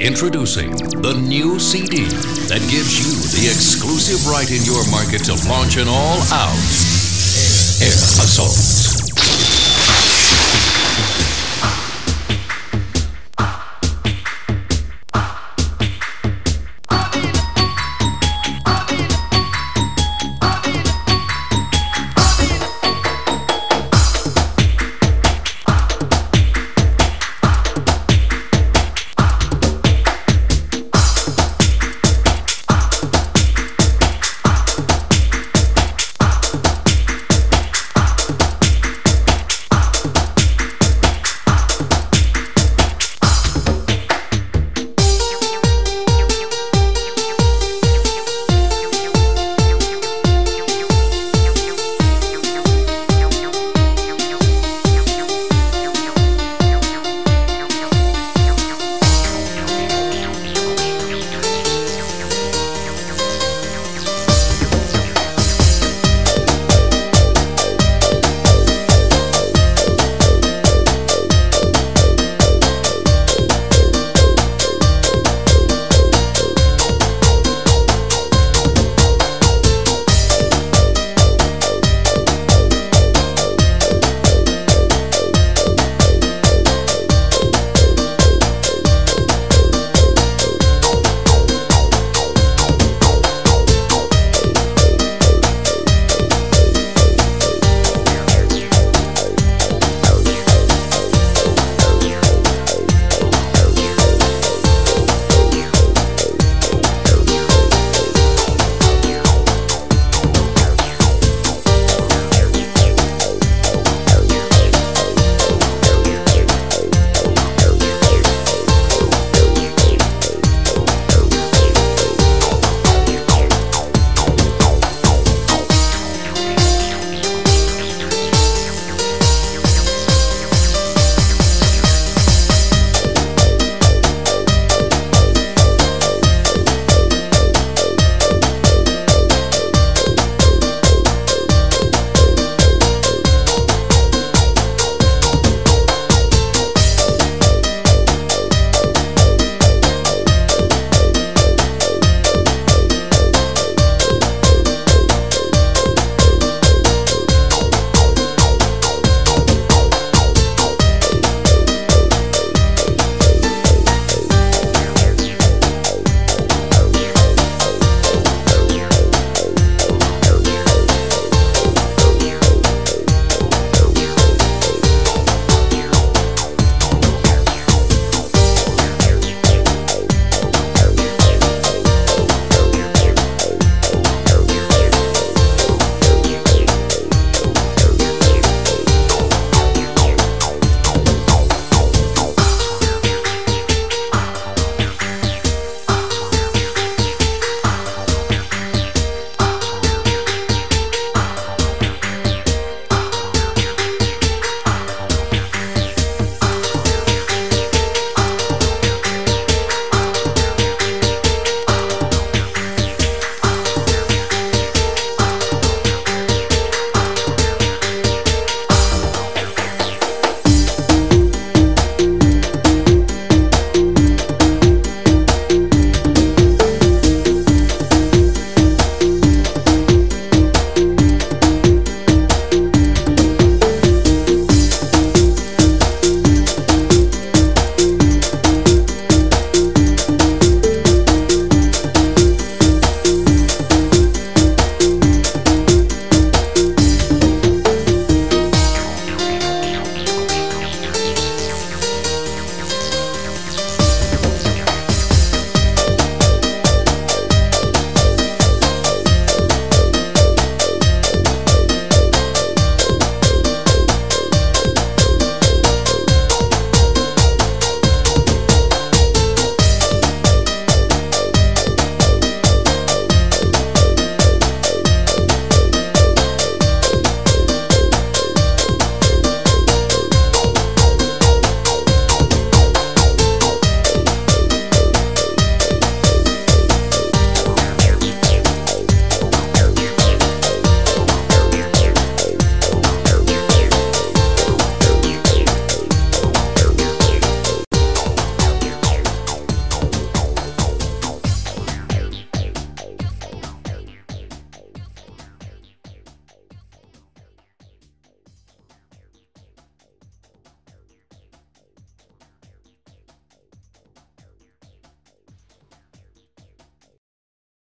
Introducing the new CD that gives you the exclusive right in your market to launch an all out Air Assault.